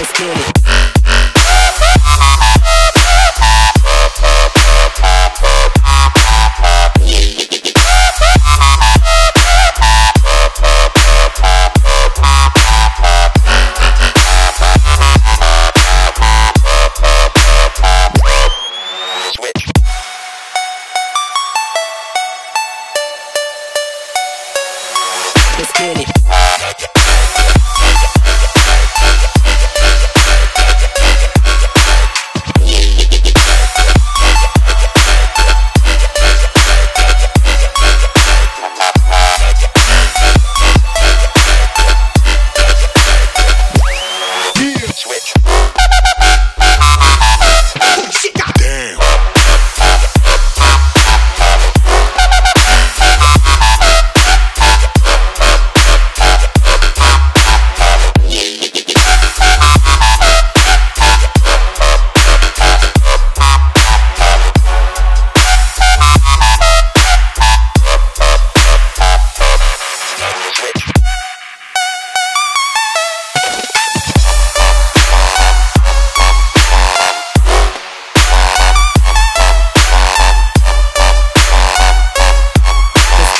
Losing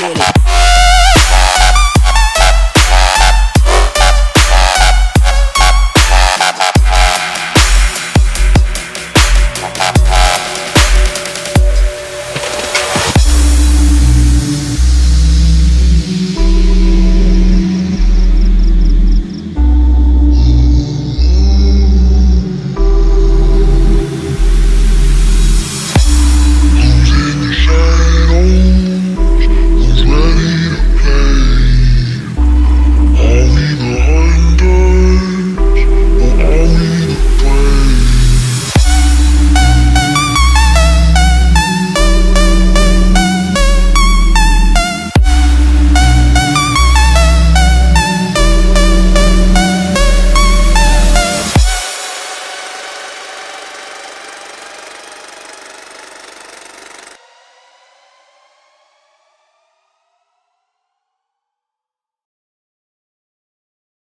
your shadow